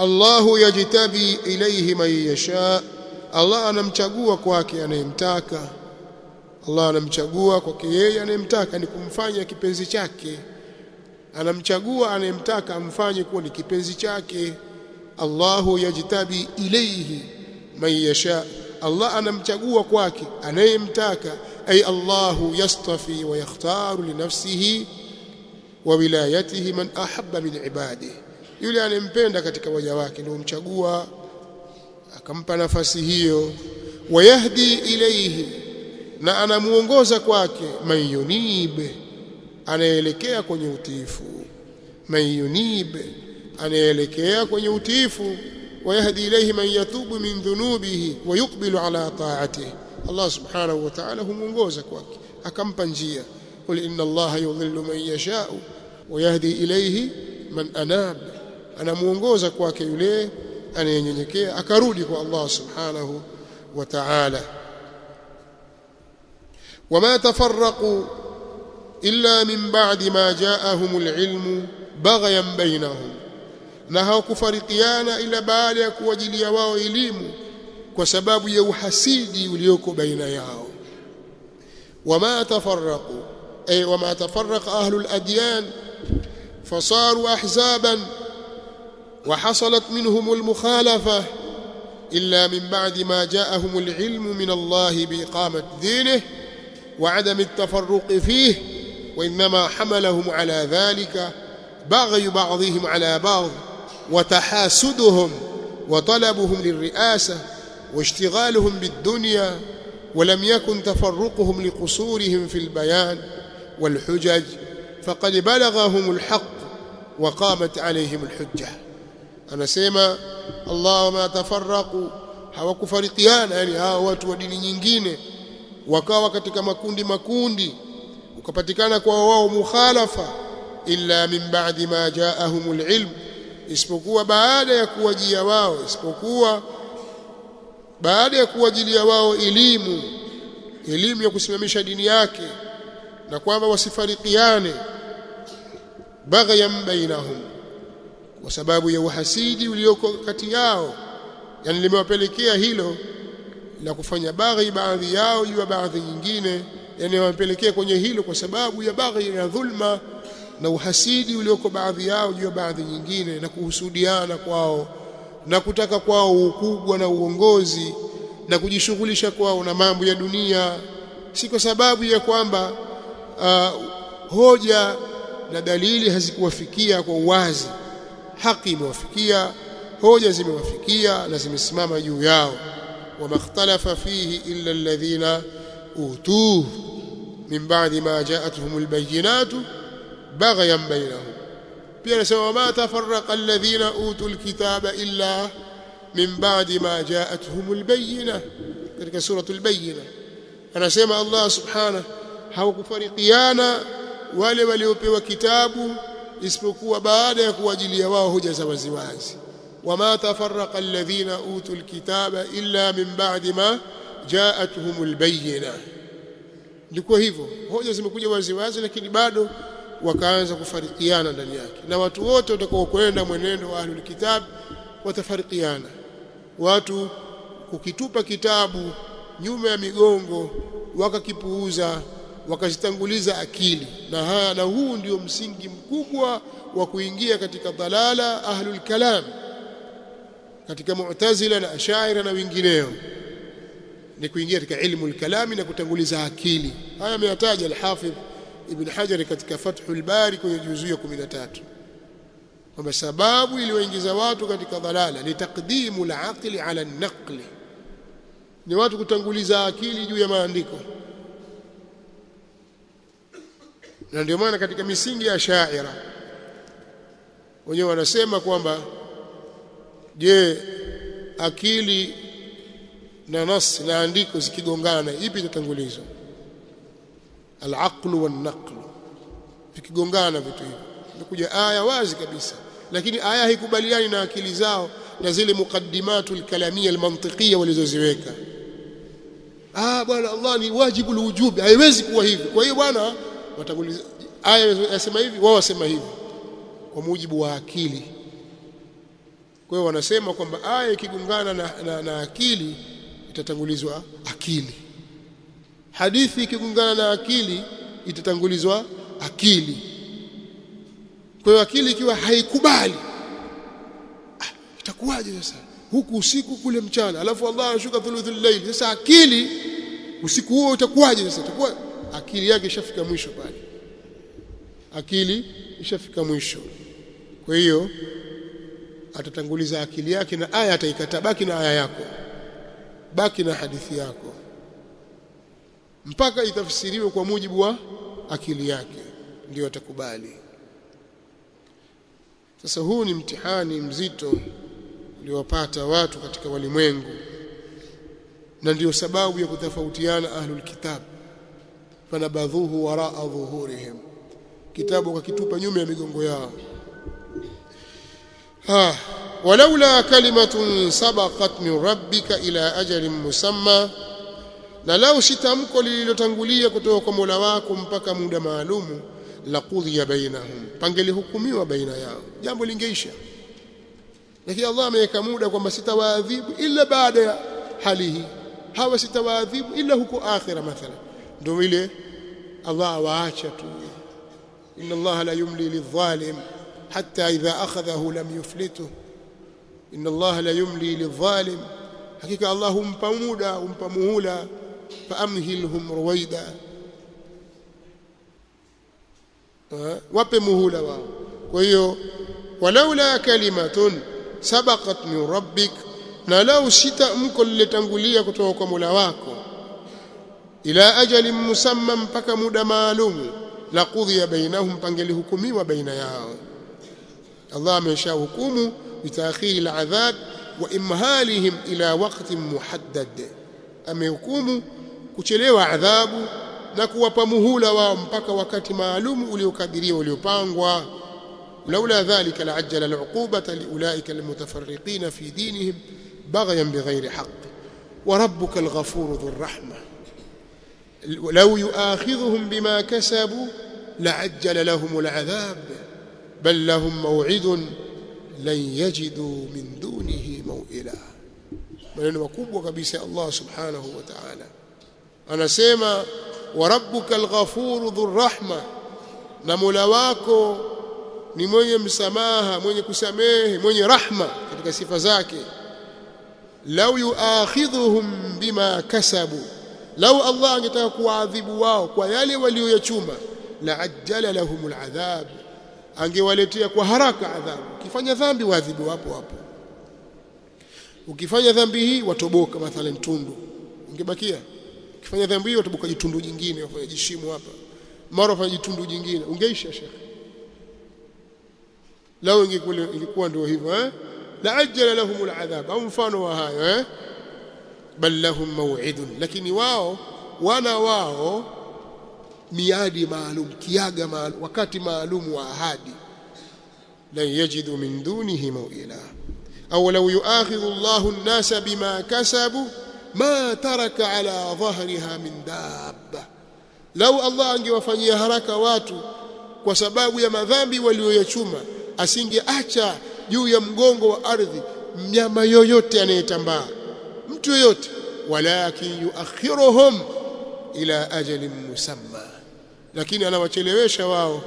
Allahu yajtabi ilayhi man yasha. Allah anamchagua kwake anayemtaka. Allah anamchagua kwake yeye anayemtaka ni kumfanya kipenzi chake. Anamchagua anayemtaka amfanye kuwa ni kipenzi chake. Allahu yajtabi ilayhi man yasha. Allah anamchagua kwake anayemtaka. Ay Allahu yastafi wa yakhtaru li nafsihi wa wilayatihi man ahabba min ibadihi yule anempenda katika waja wake ndio umchagua akampa nafasi hiyo. Wayahdi ilayhi na anamuongoza kwake. Mayunibe yunib anaelekea kwenye utiifu. Mayunibe yunib anaelekea kwenye utiifu. Wayahdi ilayhi man yatubu min dhunubihi wa yuqbilu ala ta'atihi. Allah subhanahu wa ta'ala humuongoza kwake akampa njia. Qul inna Allah yudhillu man yasha'u wa yahdi ilayhi man anab anamuongoza kwake yule anayenyenyekea akarudi kwa Allah subhanahu wa ta'ala. Wama tafarraqu illa min ba'di ma ja'ahumul ilmu baghyan bainahum na hawakufarikiana ila baada ya kuwajilia wao elimu kwa sababu ya uhasidi ulioko baina yao. Wama tafarraqu ay wama tafarraqa ahlul adyan fasaru ahzaban وحصلت منهم المخالفة إلا من بعد ما جاءهم العلم من الله بإقامة دينه وعدم التفرق فيه وإنما حملهم على ذلك بغي بعضهم على بعض وتحاسدهم وطلبهم للرئاسة واشتغالهم بالدنيا ولم يكن تفرقهم لقصورهم في البيان والحجج فقد بلغهم الحق وقامت عليهم الحجة. Anasema Allah ma tafarraqu. Hawakufarikiana yani hao watu wa dini nyingine. Wakawa katika makundi makundi ukapatikana kwa wao mukhalafa illa min ba'di ma ja'ahumul ilm. Isipokuwa baada ya kuwajia wao isipokuwa baada ya kuwajilia wao elimu elimu ya kusimamisha dini yake na kwamba wasifarikiane baghyan bainahum kwa sababu ya uhasidi ulioko kati yao. Yani limewapelekea hilo la kufanya baghi baadhi yao juu ya baadhi nyingine. Yani wamepelekea kwenye hilo kwa sababu ya baghi ya dhulma na uhasidi ulioko baadhi yao juu ya baadhi nyingine na kuhusudiana kwao na kutaka kwao ukubwa na uongozi na kujishughulisha kwao na mambo ya dunia. Si kwa sababu ya kwamba uh, hoja na dalili hazikuwafikia kwa uwazi haki imewafikia hoja zimewafikia na zimesimama juu yao wama ikhtalafa fihi illa alladhina utuhu min ba'di ma ja'atuhum albayyinatu baghyan bainahum pia nasema wama tafarraqa alladhina utul kitaba illa min ba'di ma ja'atuhum albayyina katika suratul bayyina anasema Allah subhanahu hawakufarikiana wale waliopewa kitabu isipokuwa baada ya kuwajilia wao hoja za waziwazi. Wama tafarraqa alladhina utul kitaba illa min ba'di ma ja'atuhumul bayyina. Ndiko hivyo hoja zimekuja waziwazi lakini bado wakaanza kufarikiana ndani yake. Na watu wote watakao kwenda mwenendo wa ahlul kitab watafarikiana watu kukitupa kitabu nyuma ya migongo wakakipuuza wakazitanguliza akili. Na haya na huu ndio msingi mkubwa wa kuingia katika dalala ahlul kalam katika mu'tazila na ashaira na wengineo ni kuingia katika ilmu al-kalami na kutanguliza akili. Haya ameyataja al-Hafidh Ibn Hajar katika Fathul Bari kwenye juzuu ya 13 kwamba sababu iliyoingiza watu katika dalala ni taqdimu al-aqli ala an-naqli. Ni watu kutanguliza akili juu ya maandiko na ndio maana katika misingi ya shaira wenyewe wanasema kwamba je akili na nas na andiko zikigongana ipi itatangulizwa? Al-aqlu wan-naql vikigongana vitu hivi imekuja aya wazi kabisa. Lakini aya haikubaliani na akili zao na zile muqaddimatu al-kalamia al-mantiqia walizoziweka. Ah bwana Allah ni wajibu al-wujub. Haiwezi kuwa hivi kwa hiyo bwana watanguliza aya yasema hivi? Wao wasema hivi kwa mujibu wa akili. Kwa hiyo wanasema kwamba aya ikigungana na, na, na akili itatangulizwa akili. Hadithi ikigungana na akili itatangulizwa akili. Kwa hiyo akili ikiwa haikubali ah, itakuwaje sasa? Huku usiku kule mchana alafu Allah anashuka thuluthul layl. Sasa akili usiku huo utakuwaje sasa? Itakuwa akili yake ishafika mwisho pale. Akili ishafika mwisho. Kwa hiyo atatanguliza akili yake na aya ataikata. Baki na aya yako. Baki na hadithi yako. Mpaka itafsiriwe kwa mujibu wa akili yake. Ndio atakubali. Sasa huu ni mtihani mzito uliowapata watu katika walimwengu. Na ndiyo sababu ya kutofautiana ahlul kitab fanabadhuhu waraa dhuhurihim. Kitabu kakitupa nyuma ya migongo yao. Ha walaula kalimatun sabaqat min rabbika ila ajalin musamma na lau si tamko lililotangulia kutoka kwa Mola wako mpaka muda maalumu la qudhiya bainahum pangelihukumiwa baina yao. Jambo lingeisha. Lakini Allah ameweka muda kwamba sitawaadhibu ila baada ya hali hii. Hawa sitawaadhibu ila huko akhira mathala ndio ile Allah awaacha tu. Inna Allah la yumli lidhalim hatta idha akhadhahu lam yuflitu inna Allah la yumli lidhalim hakika Allah humpa muda humpa muhula faamhilhum ruwaida. Wape muhula wao. Kwa hiyo walaula kalimatun sabaqat min rabbik na lau sita mko liletangulia kutoka kwa Mola wako ila ajalin musamma mpaka muda maalumu la qudhiya bainahum pangelihukumiwa baina yao. Allah ameshahukumu bitaakhiri aladhab wa imhalihim ila waqtin muhaddad. Amehukumu kuchelewa adhabu na kuwapa muhula wao mpaka wakati maalum uliokadiriwa uliopangwa. Laula dhalika laajjala al'uqubata liulaika almutafarriqina fi dinihim baghyan bighairi haqq. Wa rabbuka alghafuru dhur rahma law yu'akhidhuhum bima kasabu la'ajjala lahum al'adhab bal lahum maw'idun lan yajidu min dunihi maw'ila maneno makubwa kabisa Allah subhanahu wa ta'ala anasema wa rabbuka alghafuru dhur rahma na Mola wako ni mwenye msamaha mwenye kusamehe mwenye rahma katika sifa zake lau yuakhidhuhum bima kasabu lau Allah angetaka kuadhibu wao kwa yale walioyachuma la ajjala lahum aladhab angewaletea kwa haraka adhabu. Ukifanya dhambi waadhibu hapo hapo ukifanya dhambi hii watoboka mathalan tundu. Ungebakia. Ukifanya dhambi hii watoboka jitundu jingine wafanya jishimu hapa. Mara wafanya jitundu jingine. Ungeisha shekhi lao ingekuwa ndio hivyo eh? La ajjala lahum aladhab. Au mfano wa hayo eh bal lahum maw'idun. Lakini wao wana wao miadi maalum kiaga maalum wakati maalum wa ahadi. Lan yajidu min dunihi maw'ila. Au law yu'akhidhu Allahu an-nasa bima kasabu ma taraka ala dhahriha min dabba lau Allah angewafanyia haraka watu kwa sababu ya madhambi walioyachuma asingeacha juu ya mgongo wa ardhi mnyama yoyote anayetambaa mtu yoyote walakin yuakhiruhum ila ajalin musamma. Lakini anawachelewesha wao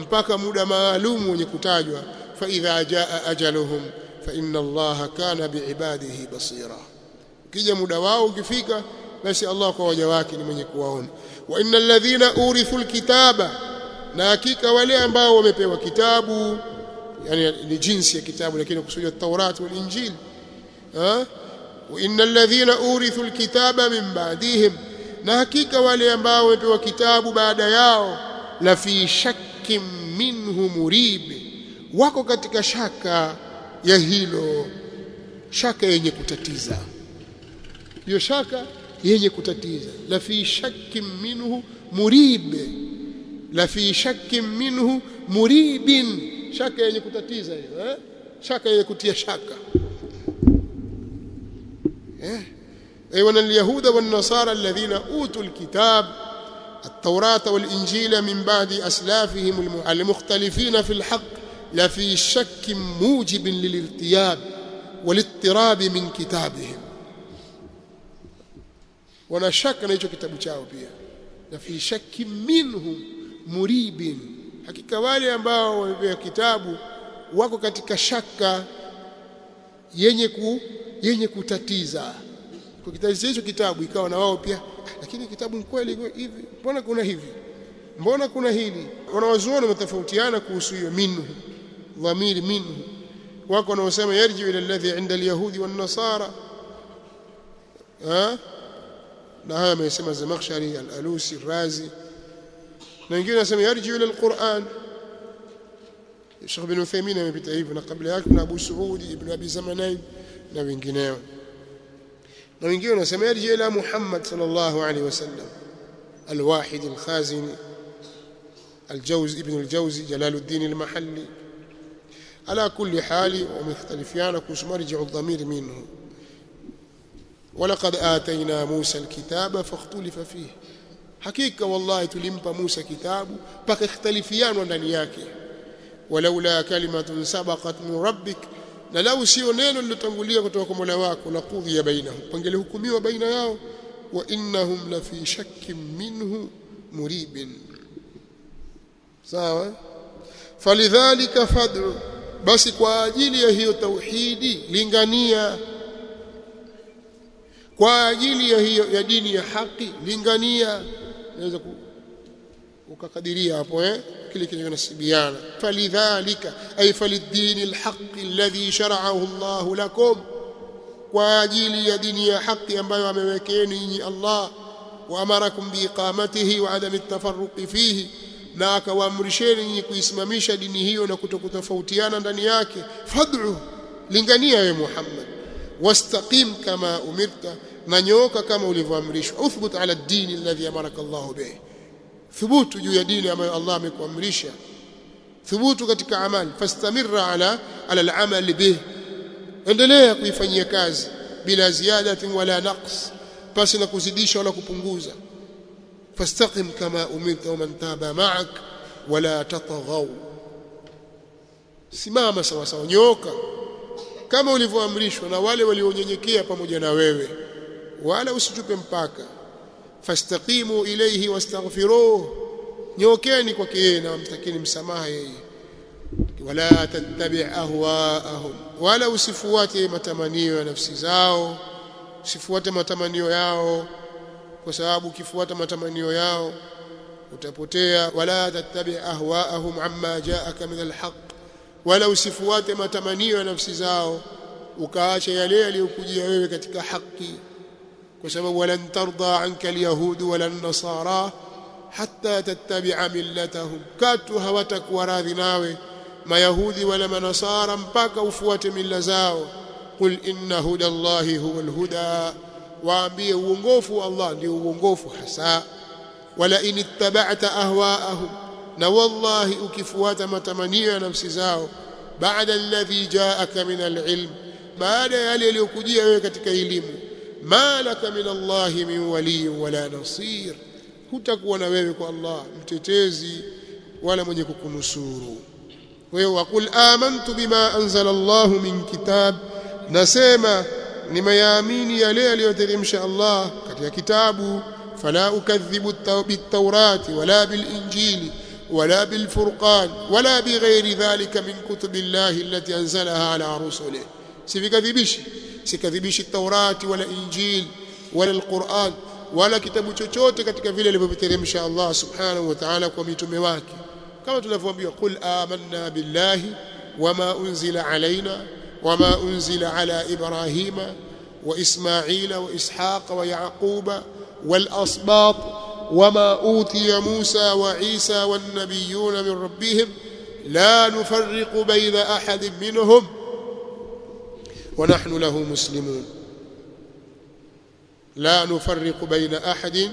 mpaka muda maalum wenye kutajwa fa idha jaa ajaluhum fa inna allaha kana biibadihi basira. Ukija muda wao ukifika basi Allah kwa waja wake ni mwenye kuwaona. Wa innal ladhina urithu lkitaba na hakika wale ambao wamepewa kitabu yani ni jinsi ya kitabu lakini kusudia Taurati wal Injili innal ladhina urithu alkitaba min ba'dihim na hakika wale ambao wamepewa kitabu baada yao la fi minhu murib wako katika shaka ya hilo shaka yenye kutatiza. Hiyo shaka yenye kutatiza. La fi shakkin minhu murib la fi shakkin minhu muribin. Shaka yenye kutatiza hiyo eh? Shaka yenye kutia shaka إيه؟ eh ايوان اليهود والنصارى الذين أوتوا الكتاب التوراة والإنجيل من بعد أسلافهم المختلفين في الحق لفي شك موجب للارتياب والإضطراب من كتابهم. وأنا شك أن هيو كتابو chao pia la fi shak minhum muribin hakika wale ambao wamepewa kitabu wako yenye kutatiza. Kwa hicho kitabu ikawa na wao pia lakini kitabu ni kweli hivi mbona kuna hivi? Mbona kuna hili? Wanawazuoni wametofautiana kuhusu hiyo minhu dhamiri minhu. Wako wanaosema yarji ila alladhi inda alyahudi wan nasara. Ha? Na haya amesema Zamakhshari al-Alusi Razi. Na wengine wanasema yarji ila al-Qur'an. Sheikh bin Uthaymeen amepita hivyo na kabla yake na Abu Suudi ibn Abi Zamanain na wengineo na wengine wanasema yarji ila Muhammad sallallahu alaihi wasallam al-Wahid al-Khazini al-Jawzi ibn al-Jawzi Jalaluddin al-Mahalli ala kulli hali wamekhtalifiana kuhusu marji'u dhamir minhu wa ولقد آتينا موسى الكتاب فاختلف fihi hakika wallahi tulimpa Musa kitabu pakaikhtalifiana ndani yake walaula kalimatun sabaqat min rabbika na lau sio neno lilotangulia kutoka kwa Mola wako la qudhiya bainahum pangelihukumiwa baina yao wa innahum la fi shakkin minhu muribin. Sawa? Falidhalika fad'u. Basi kwa ajili ya hiyo tauhidi lingania. Kwa ajili ya hiyo ya dini ya haki lingania. Naweza ukakadiria hapo eh? Kile kinachonasibiana. Falidhalika ay falidini alhaqi alladhi shar'ahu Allah lakum kwa ajili ya dini ya haki ambayo amewekeeni nyinyi Allah wa amarakum biiqamatihi wa adam at-tafarruq fihi na akawaamrisheni nyinyi kuisimamisha dini hiyo na kutokutofautiana ndani yake. Fad'u lingania we Muhammad. Wastaqim kama umirta na nyoka kama ulivyoamrishwa. Uthbut ala ad-din alladhi amaraka Allah bih thubutu juu ya dini ambayo Allah amekuamrisha. Thubutu katika amali. Fastamirra ala ala al-amal bih. Endelea kuifanyia kazi bila ziada wala naqs. Pasi na kuzidisha wala kupunguza. Fastaqim kama umirta waman taba ma'ak wala tataghaw. Simama sawa sawa nyoka. Kama ulivyoamrishwa na wale walionyenyekea pamoja na wewe. Wala usitupe mpaka fastaqimu ilayhi wastaghfiruh. Nyokeni kwake yeye na mtakini msamaha yeye. Wala tattabi ahwaahum. Wala usifuate matamanio ya nafsi zao. Usifuate matamanio yao. Kwa sababu ukifuata matamanio yao utapotea. Wala tattabi ahwaahum amma jaaka min alhaq wala usifuate matamanio ya nafsi zao. Ukaacha yale yaliyokujia wewe katika haki كسبب ولن ترضى عنك اليهود ولا النصارى حتى تتبع ملتهم. كاتو هواتك وراذي ناوي ما يهودي ولا ما نصارى مباك وفوات ملة زاو قل إن هدى الله هو الهدى. وعبي ونغوفوا الله دي ونغوفوا حساء. ولئن اتبعت أهواءهم نوالله أكفوات ما تمنيع نفس زاو. بعد الذي جاءك من العلم بعد يالي ليكجي ويكتك إليمه malaka min Allah min wali wala nasir hutakuwa na wewe kwa Allah mtetezi wala mwenye kukunusuru kwa hiyo wakul amantu bima anzala Allah min kitab nasema nimeyaamini yale aliyoteremsha Allah katika kitabu fala ukadhibu bit-taurati wala bil-injili ولا بالفرقان ولا بغير ذلك من كتب الله التي أنزلها على رسله سيكذبش سيكذبش التوراة ولا إنجيل ولا القرآن ولا كتاب chochote katika vile alivyoteremsha Allah subhanahu wa ta'ala kwa mitume wake kama tunavyoambiwa qul amanna billahi wama unzila alaina wama unzila ala ibrahima wa ismaila wa ishaqa wa yaquba wal asbat وما أوتي موسى وعيسى والنبيون من ربهم لا نفرق بين أحد منهم ونحن له مسلمون لا نفرق بين أحد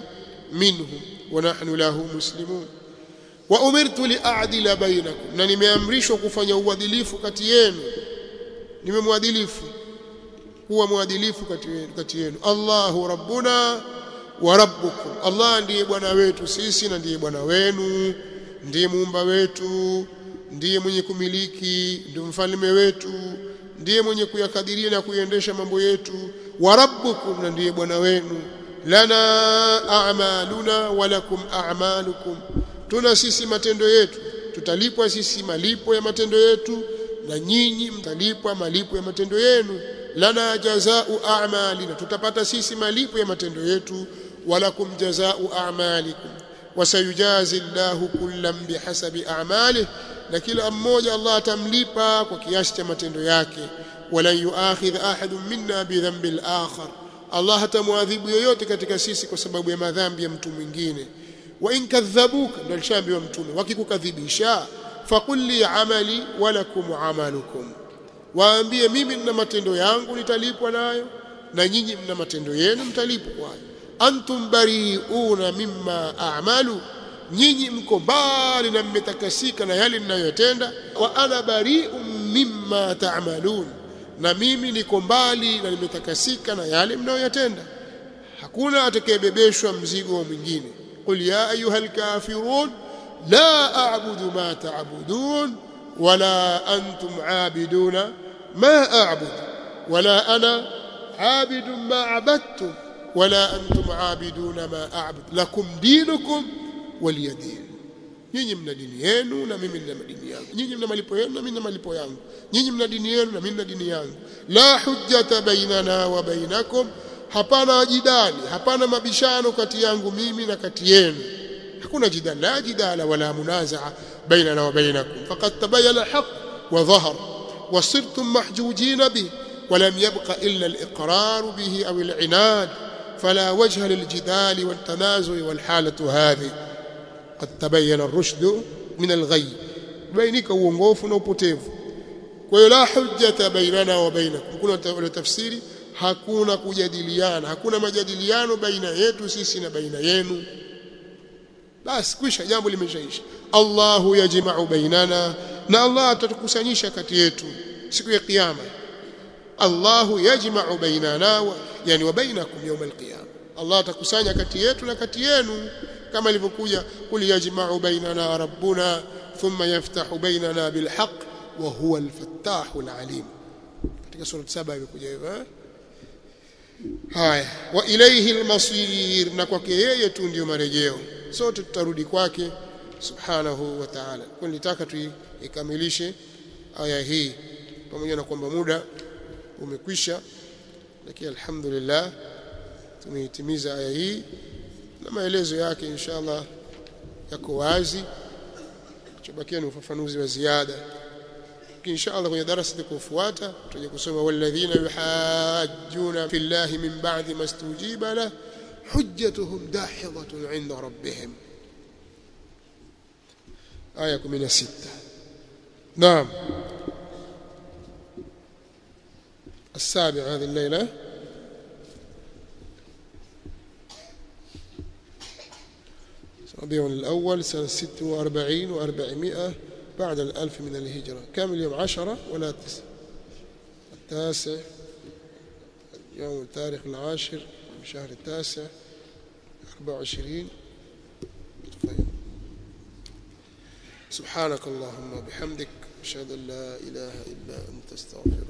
منهم ونحن له مسلمون وأمرت لأعدل بينكم na nimeamrishwa kufanya uadilifu kati yenu nimemwadilifu kuwa mwadilifu kati yenu Allahu rabbuna wa rabbukum Allah ndiye bwana wetu sisi na ndiye bwana wenu ndiye muumba wetu ndiye mwenye kumiliki ndiye mfalme wetu ndiye mwenye kuyakadiria na kuiendesha mambo yetu. Wa rabbukum na ndiye bwana wenu. Lana a'maluna wa lakum a'malukum. Tuna sisi matendo yetu tutalipwa sisi malipo ya matendo yetu na nyinyi mtalipwa malipo ya matendo yenu. Lana jazaa'u a'malina tutapata sisi malipo ya matendo yetu. Walakum jazaa'u a'malikum wasayujazi Allahu kullam bihasabi a'malih na kila mmoja Allah atamlipa kwa kiasi cha matendo yake. Wala yuakhidh ahadun minna bidhanbi al-akhar Allah hatamwadhibu yoyote katika sisi kwa sababu ya madhambi ya mtu mwingine. Wa in kadhabuka ndio alishaambiwa mtume wakikukadhibisha faqul li amali wa lakum amalukum. Waambie mimi nina matendo yangu nitalipwa nayo na nyinyi mna matendo yenu mtalipwa kwayo antum bari'una mimma a'malu nyinyi mko mbali na mmetakasika na yale ninayotenda wa ana bari'un mimma ta'malun na mimi niko mbali na nimetakasika na yale mnayoyatenda. Hakuna atakayebebeshwa mzigo mwingine. Qul ya ayuhal kafirun la a'budu ma ta'budun wala antum 'abiduna ma a'budu wala ana 'abidu ma 'abadtum ولا أنتم عابدون ما أعبد. لكم دينكم ولي دين. نيني من ديني ينو نا ميمي نا ديني يانو. نيني من مالي بو ينو نا نيني من ديني ينو نا ميمي لا حجة بيننا وبينكم. هبانا جدال هبانا ما بيشانو كتي يانو ميمي نا كتي جدال لا جدال ولا منازعة بيننا وبينكم. فقد تبين الحق وظهر وصرتم محجوجين به ولم يبق إلا الإقرار به أو العناد. فلا وجه للجدال والتنازع والحالة هذه قد تبين الرشد من الغي بينك uongofu na upotevu kwa hiyo la hujjata bainana wa bainakum kuna tafsiri hakuna kujadiliana hakuna majadiliano baina yetu sisi na baina yenu basi kwisha jambo limeshaisha Allahu yajma'u bainana na Allah atatukusanyisha kati yetu siku ya kiyama Allahu yajma'u bainana yani wa bainakum yawm al-qiyama Allah atakusanya kati yetu na kati yenu kama ilivyokuja kul yajma'u bainana rabbuna thumma yaftahu bainana bil haqq wa huwa al-fattahu al-alim katika sura 7 imekuja hivyo haya wa ilayhi al-masir na kwake yeye tu ndio marejeo sote tutarudi kwake subhanahu wa ta'ala kwa nitaka tuikamilishe aya hii pamoja na kwamba muda umekwisha lakini alhamdulillah tumeitimiza aya hii na maelezo yake inshallah yako wazi chobakia ni ufafanuzi wa ziada inshallah kwenye darasa litakayofuata tutaje kusoma walladhina yuhajjuna fillahi min ba'di mastujiba la hujjatuhum dahidatun 'inda rabbihim aya 16 naam السابع هذه الليلة. ربيع الأول سنة ست وأربعين وأربعمائة بعد الألف من الهجرة. كم اليوم عشرة ولا تسع التاسع يوم التاريخ العاشر من شهر التاسع أربعة وعشرين. سبحانك اللهم وبحمدك أشهد أن لا إله إلا أنت أستغفرك